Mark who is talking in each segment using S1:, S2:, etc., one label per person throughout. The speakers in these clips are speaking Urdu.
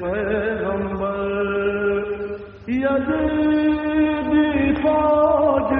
S1: پیغمبر ید دفاع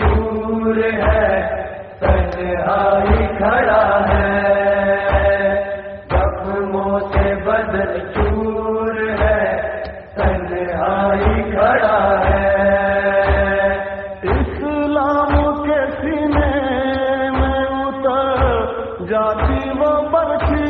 S1: دور ہے تنہائی کھڑا ہے۔ زخموں سے بدل چور ہے
S2: تنہائی کھڑا ہے۔
S1: اسلام کے سینے میں اتر جاتی وہ برسی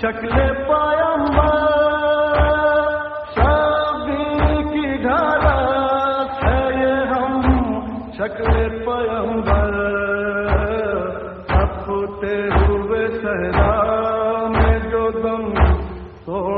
S1: شکل پیمبر شادی کی ڈھارا ہے ہم، شکل پیمبر سپتے ہوئے صحرا میں جو دم توڑ